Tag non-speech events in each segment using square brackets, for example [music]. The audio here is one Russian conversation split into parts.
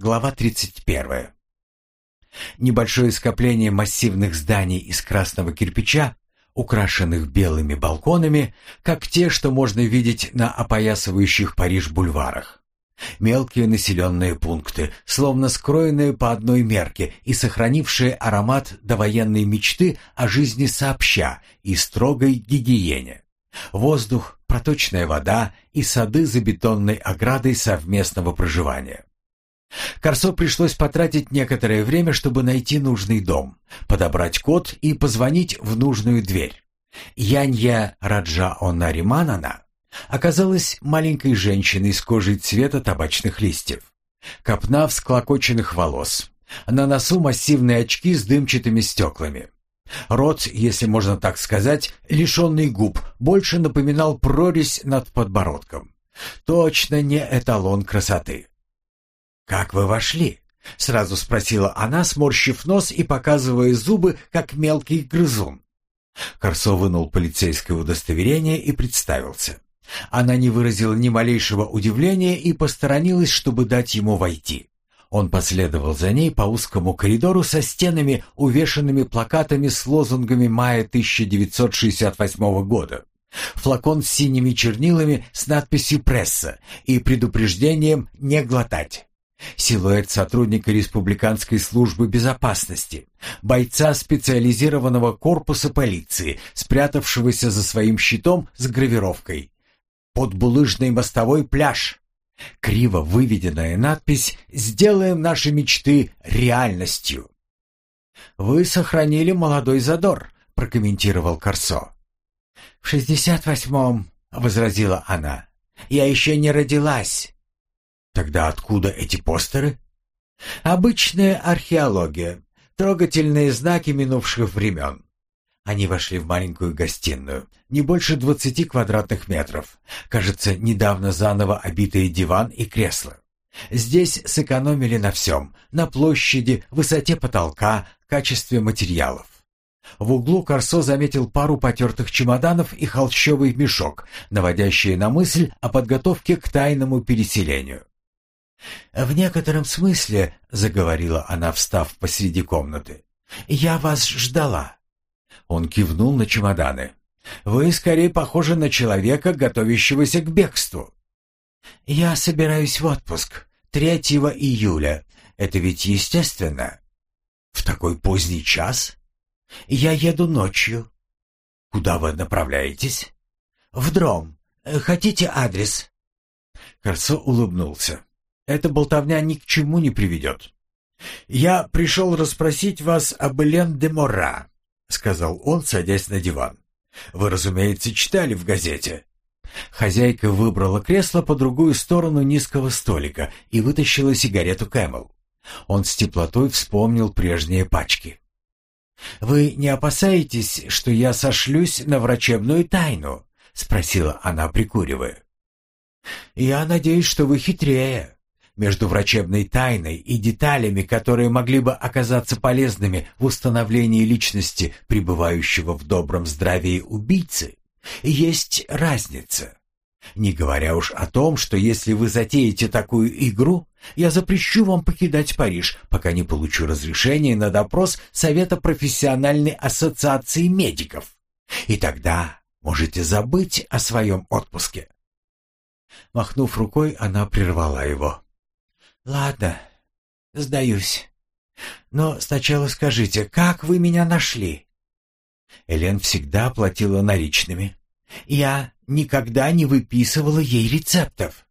Глава 31. Небольшое скопление массивных зданий из красного кирпича, украшенных белыми балконами, как те, что можно видеть на опоясывающих Париж бульварах. Мелкие населенные пункты, словно скроенные по одной мерке и сохранившие аромат довоенной мечты о жизни сообща и строгой гигиене. Воздух, проточная вода и сады за бетонной оградой совместного проживания. Корсо пришлось потратить некоторое время, чтобы найти нужный дом, подобрать код и позвонить в нужную дверь. Янья Раджа Онариманана оказалась маленькой женщиной с кожей цвета табачных листьев. Копна всклокоченных волос. На носу массивные очки с дымчатыми стеклами. Рот, если можно так сказать, лишенный губ, больше напоминал прорезь над подбородком. Точно не эталон красоты. «Как вы вошли?» — сразу спросила она, сморщив нос и показывая зубы, как мелкий грызун. Корсо вынул полицейское удостоверение и представился. Она не выразила ни малейшего удивления и посторонилась, чтобы дать ему войти. Он последовал за ней по узкому коридору со стенами, увешанными плакатами с лозунгами мая 1968 года. Флакон с синими чернилами с надписью «Пресса» и предупреждением «Не глотать». Силуэт сотрудника Республиканской службы безопасности, бойца специализированного корпуса полиции, спрятавшегося за своим щитом с гравировкой. Под булыжной мостовой пляж. Криво выведенная надпись «Сделаем наши мечты реальностью». «Вы сохранили молодой задор», — прокомментировал Корсо. «В шестьдесят восьмом», — возразила она, — «я еще не родилась». Тогда откуда эти постеры? Обычная археология, трогательные знаки минувших времен. Они вошли в маленькую гостиную, не больше двадцати квадратных метров. Кажется, недавно заново обитые диван и кресло. Здесь сэкономили на всем, на площади, высоте потолка, качестве материалов. В углу Корсо заметил пару потертых чемоданов и холщовый мешок, наводящие на мысль о подготовке к тайному переселению. «В некотором смысле», — заговорила она, встав посреди комнаты, — «я вас ждала». Он кивнул на чемоданы. «Вы скорее похожи на человека, готовящегося к бегству». «Я собираюсь в отпуск. 3 июля. Это ведь естественно». «В такой поздний час?» «Я еду ночью». «Куда вы направляетесь?» «В Дром. Хотите адрес?» Корсо улыбнулся. Эта болтовня ни к чему не приведет. «Я пришел расспросить вас об Элен де Мора», — сказал он, садясь на диван. «Вы, разумеется, читали в газете». Хозяйка выбрала кресло по другую сторону низкого столика и вытащила сигарету Кэмел. Он с теплотой вспомнил прежние пачки. «Вы не опасаетесь, что я сошлюсь на врачебную тайну?» — спросила она, прикуривая. «Я надеюсь, что вы хитрее между врачебной тайной и деталями, которые могли бы оказаться полезными в установлении личности пребывающего в добром здравии убийцы, есть разница. Не говоря уж о том, что если вы затеете такую игру, я запрещу вам покидать Париж, пока не получу разрешения на допрос Совета профессиональной ассоциации медиков. И тогда можете забыть о своем отпуске. Махнув рукой, она прервала его. «Ладно, сдаюсь. Но сначала скажите, как вы меня нашли?» Элен всегда платила наличными. Я никогда не выписывала ей рецептов.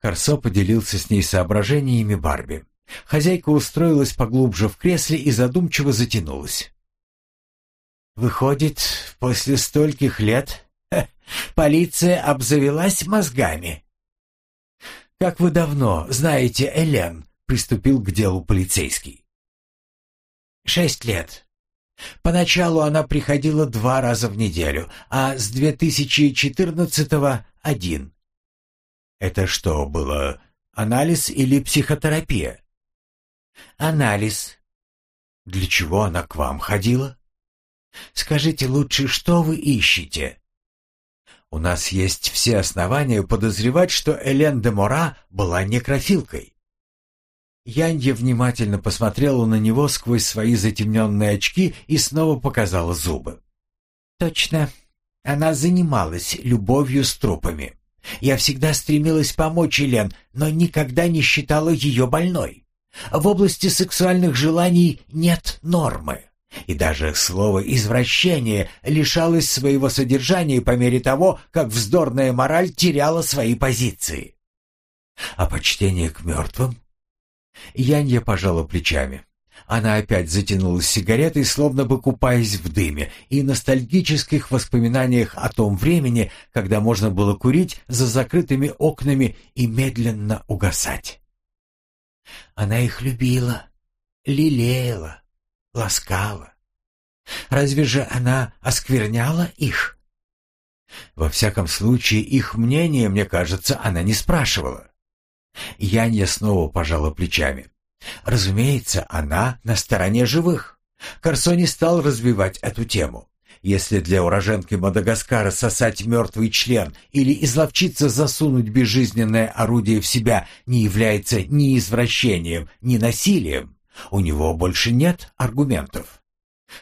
Корсо поделился с ней соображениями Барби. Хозяйка устроилась поглубже в кресле и задумчиво затянулась. «Выходит, после стольких лет [laughs] полиция обзавелась мозгами?» «Как вы давно знаете Элен?» — приступил к делу полицейский. «Шесть лет. Поначалу она приходила два раза в неделю, а с 2014-го — один. Это что было, анализ или психотерапия?» «Анализ. Для чего она к вам ходила?» «Скажите лучше, что вы ищете?» У нас есть все основания подозревать, что Элен де Мора была некрофилкой. Янья внимательно посмотрела на него сквозь свои затемненные очки и снова показала зубы. «Точно. Она занималась любовью с трупами. Я всегда стремилась помочь Елен, но никогда не считала ее больной. В области сексуальных желаний нет нормы. И даже слово «извращение» лишалось своего содержания по мере того, как вздорная мораль теряла свои позиции. А почтение к мертвым? Янья пожала плечами. Она опять затянулась сигаретой, словно бы купаясь в дыме и ностальгических воспоминаниях о том времени, когда можно было курить за закрытыми окнами и медленно угасать. Она их любила, лелеяла, ласкала. Разве же она оскверняла их? Во всяком случае, их мнение, мне кажется, она не спрашивала. Янья снова пожала плечами. Разумеется, она на стороне живых. Корсо не стал развивать эту тему. Если для уроженки Мадагаскара сосать мертвый член или изловчиться засунуть безжизненное орудие в себя не является ни извращением, ни насилием, у него больше нет аргументов.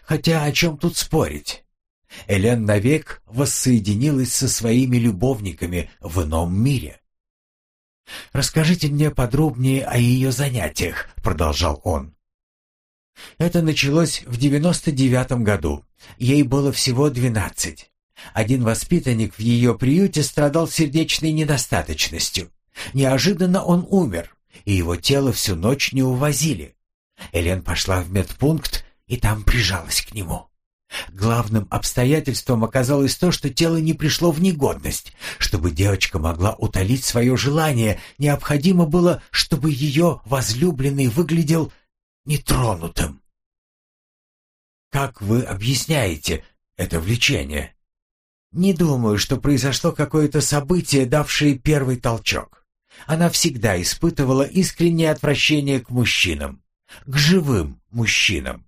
Хотя о чем тут спорить? Элен навек воссоединилась со своими любовниками в ином мире. «Расскажите мне подробнее о ее занятиях», — продолжал он. Это началось в девяносто девятом году. Ей было всего двенадцать. Один воспитанник в ее приюте страдал сердечной недостаточностью. Неожиданно он умер, и его тело всю ночь не увозили. Элен пошла в медпункт и там прижалась к нему. Главным обстоятельством оказалось то, что тело не пришло в негодность. Чтобы девочка могла утолить свое желание, необходимо было, чтобы ее возлюбленный выглядел нетронутым. Как вы объясняете это влечение? Не думаю, что произошло какое-то событие, давшее первый толчок. Она всегда испытывала искреннее отвращение к мужчинам, к живым мужчинам.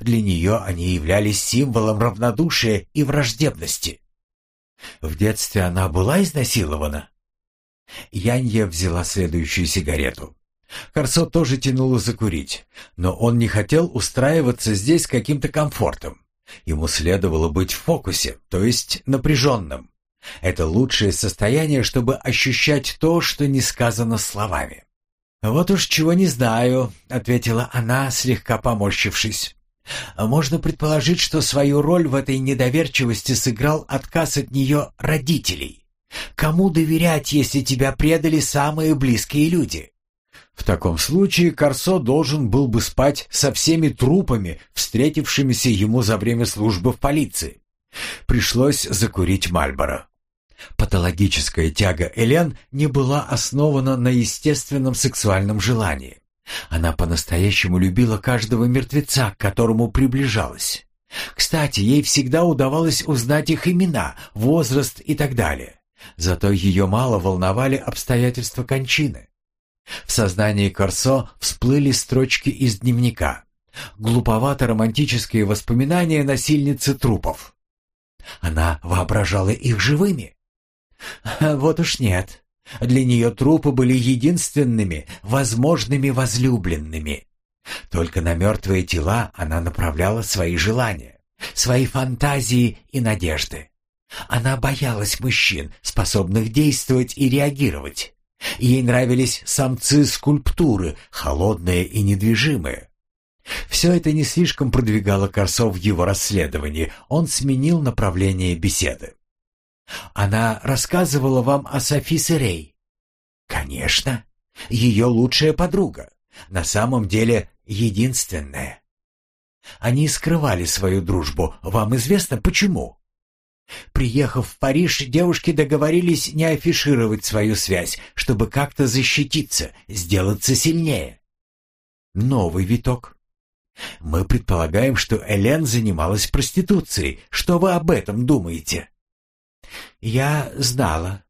Для нее они являлись символом равнодушия и враждебности. В детстве она была изнасилована. Янья взяла следующую сигарету. Корсо тоже тянуло закурить, но он не хотел устраиваться здесь каким-то комфортом. Ему следовало быть в фокусе, то есть напряженным. Это лучшее состояние, чтобы ощущать то, что не сказано словами. «Вот уж чего не знаю», — ответила она, слегка поморщившись. Можно предположить, что свою роль в этой недоверчивости сыграл отказ от нее родителей. Кому доверять, если тебя предали самые близкие люди? В таком случае Корсо должен был бы спать со всеми трупами, встретившимися ему за время службы в полиции. Пришлось закурить Мальборо. Патологическая тяга Элен не была основана на естественном сексуальном желании. Она по-настоящему любила каждого мертвеца, к которому приближалась. Кстати, ей всегда удавалось узнать их имена, возраст и так далее. Зато ее мало волновали обстоятельства кончины. В сознании Корсо всплыли строчки из дневника. Глуповато-романтические воспоминания насильницы трупов. Она воображала их живыми? [laughs] Вот уж нет. Для нее трупы были единственными возможными возлюбленными. Только на мертвые тела она направляла свои желания, свои фантазии и надежды. Она боялась мужчин, способных действовать и реагировать. Ей нравились самцы скульптуры, холодные и недвижимые. Все это не слишком продвигало Корсо в его расследовании, он сменил направление беседы. Она рассказывала вам о Софи Сырей? Конечно. Ее лучшая подруга. На самом деле, единственная. Они скрывали свою дружбу. Вам известно почему? Приехав в Париж, девушки договорились не афишировать свою связь, чтобы как-то защититься, сделаться сильнее. Новый виток. Мы предполагаем, что Элен занималась проституцией. Что вы об этом думаете? Я знала.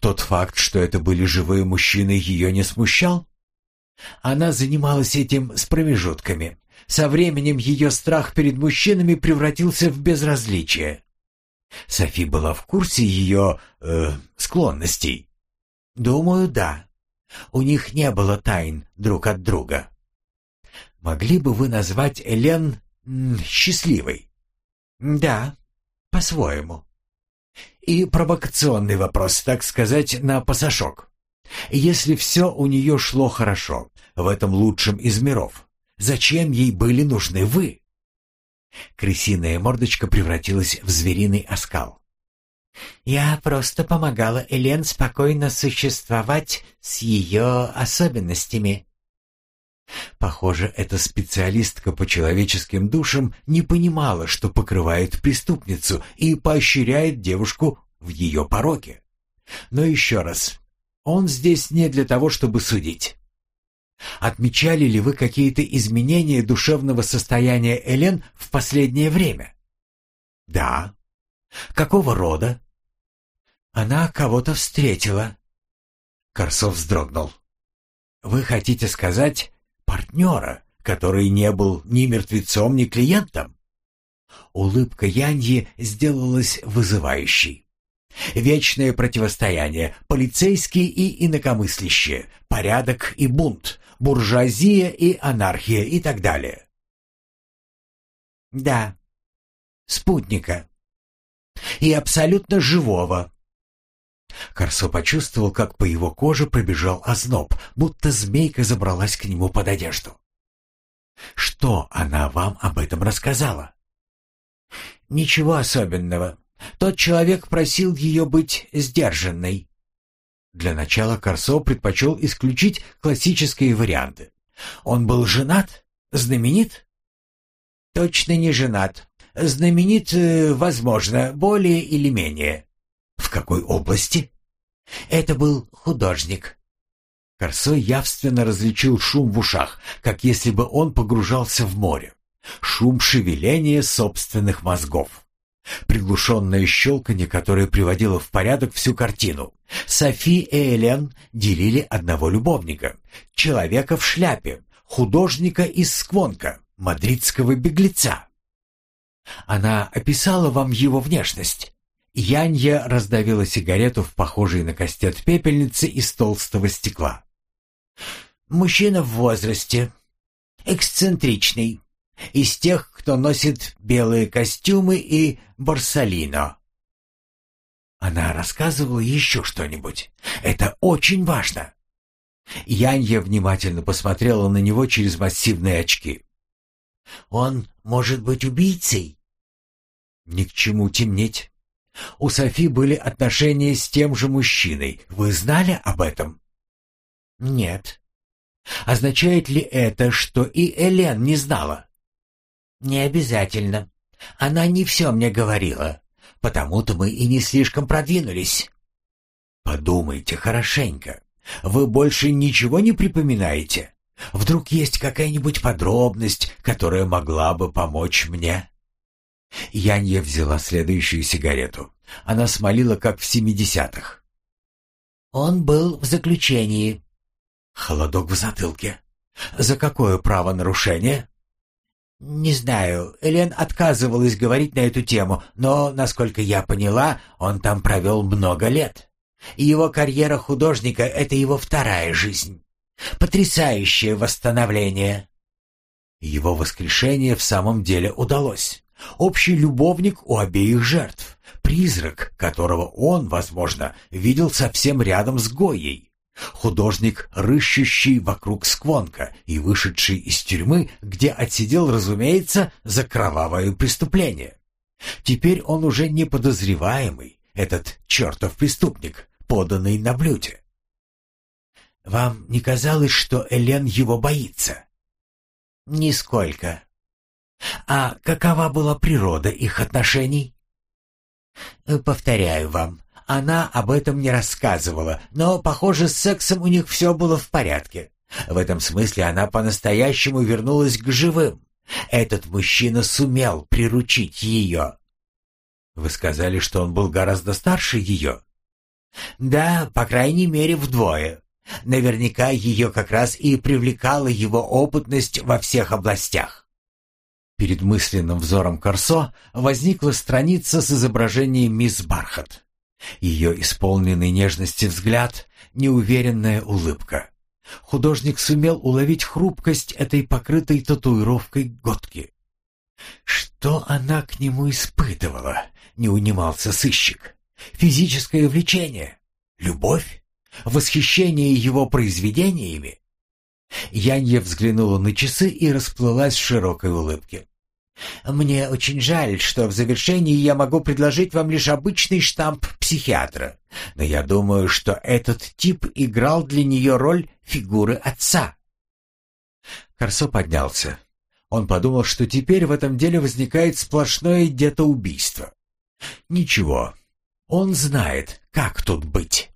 Тот факт, что это были живые мужчины, ее не смущал? Она занималась этим с промежутками. Со временем ее страх перед мужчинами превратился в безразличие. Софи была в курсе ее... Э, склонностей? Думаю, да. У них не было тайн друг от друга. Могли бы вы назвать Элен счастливой? Да, по-своему. И провокационный вопрос, так сказать, на пасашок. Если все у нее шло хорошо, в этом лучшем из миров, зачем ей были нужны вы? Крысиная мордочка превратилась в звериный оскал. «Я просто помогала Элен спокойно существовать с ее особенностями». Похоже, эта специалистка по человеческим душам не понимала, что покрывает преступницу и поощряет девушку в ее пороке. Но еще раз, он здесь не для того, чтобы судить. Отмечали ли вы какие-то изменения душевного состояния Элен в последнее время? Да. Какого рода? Она кого-то встретила. Корсов вздрогнул. Вы хотите сказать партнера, который не был ни мертвецом, ни клиентом? Улыбка Яньи сделалась вызывающей. Вечное противостояние, полицейские и инакомыслящие, порядок и бунт, буржуазия и анархия и так далее. Да, спутника. И абсолютно живого. Корсо почувствовал, как по его коже пробежал озноб, будто змейка забралась к нему под одежду. Что она вам об этом рассказала? Ничего особенного. Тот человек просил ее быть сдержанной. Для начала Корсо предпочел исключить классические варианты. Он был женат? Знаменит? Точно не женат. Знаменит, э, возможно, более или менее. В какой области? Это был художник. Корсо явственно различил шум в ушах, как если бы он погружался в море. Шум шевеления собственных мозгов. Приглушенное щелканье, которое приводило в порядок всю картину. Софи и Элен делили одного любовника. Человека в шляпе, художника из Сквонка, мадридского беглеца. Она описала вам его внешность. Янья раздавила сигарету в похожей на кастет пепельнице из толстого стекла. Мужчина в возрасте, эксцентричный, из тех, кто носит белые костюмы и борсалино. Она рассказывала еще что-нибудь. Это очень важно. Янья внимательно посмотрела на него через массивные очки. «Он может быть убийцей?» «Ни к чему темнеть. У Софи были отношения с тем же мужчиной. Вы знали об этом?» «Нет». «Означает ли это, что и Элен не знала?» «Не обязательно. Она не все мне говорила. Потому-то мы и не слишком продвинулись». «Подумайте хорошенько. Вы больше ничего не припоминаете? Вдруг есть какая-нибудь подробность, которая могла бы помочь мне?» Янья взяла следующую сигарету. Она смолила, как в семидесятых. «Он был в заключении». Холодок в затылке. «За какое правонарушение?» «Не знаю. Элен отказывалась говорить на эту тему, но, насколько я поняла, он там провел много лет. его карьера художника — это его вторая жизнь. Потрясающее восстановление». Его воскрешение в самом деле удалось. Общий любовник у обеих жертв, призрак, которого он, возможно, видел совсем рядом с Гоей. Художник, рыщущий вокруг сквонка и вышедший из тюрьмы, где отсидел, разумеется, за кровавое преступление. Теперь он уже не подозреваемый, этот чертов преступник, поданный на блюде. Вам не казалось, что Элен его боится? Нисколько. А какова была природа их отношений? Повторяю вам, она об этом не рассказывала, но, похоже, с сексом у них все было в порядке. В этом смысле она по-настоящему вернулась к живым. Этот мужчина сумел приручить ее. Вы сказали, что он был гораздо старше ее? Да, по крайней мере, вдвое. Наверняка ее как раз и привлекала его опытность во всех областях. Перед мысленным взором Корсо возникла страница с изображением мисс Бархат. Ее исполненный нежности взгляд, неуверенная улыбка. Художник сумел уловить хрупкость этой покрытой татуировкой годки. Что она к нему испытывала? Не унимался сыщик. Физическое влечение? Любовь? Восхищение его произведениями? Янья взглянула на часы и расплылась в широкой улыбке. «Мне очень жаль, что в завершении я могу предложить вам лишь обычный штамп психиатра, но я думаю, что этот тип играл для нее роль фигуры отца». Корсо поднялся. Он подумал, что теперь в этом деле возникает сплошное детоубийство. Ничего, он знает, как тут быть.